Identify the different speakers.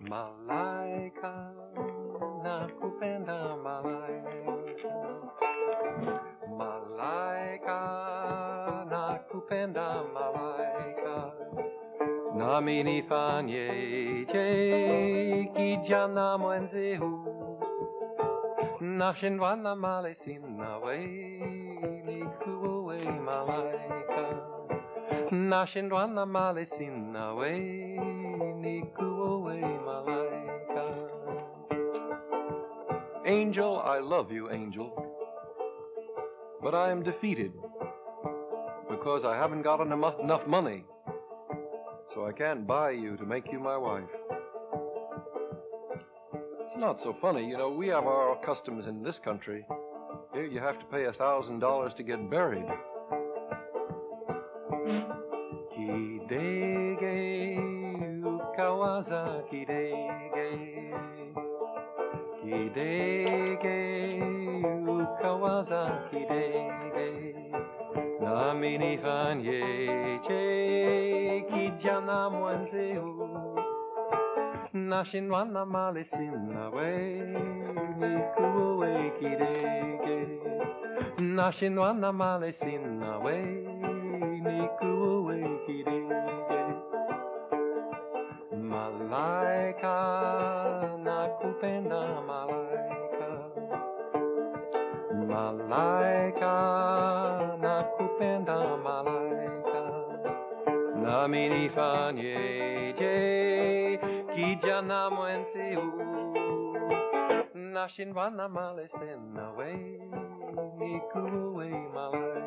Speaker 1: Malaika, nakupenda malaika. Malaika, nakupenda malaika. Nami nifanyeje kijana mwenzeu. Nashindwana male sinawe, nikuwe malaika. Nashindwana male sinawe, nikuwe malaika. Angel, I love you, angel. But I am defeated because I haven't got enough enough money. So I can't buy you to make you my wife. It's not so funny, you know, we have our customs in this country. Here you have to pay a thousand dollars to get buried. Kawasaki dege Kidege Kawasaki dege Nami nifanyeje kijana mwenzeu Nashindwana male sinawe nikuwe kidege Nashindwana male sinawe nikuwe kidege Malaika nakupenda malaika. Malaika nakupenda malaika. Nami nifanyeje kijana mwenzeu Nashindwana male sinawe nikuwe malaika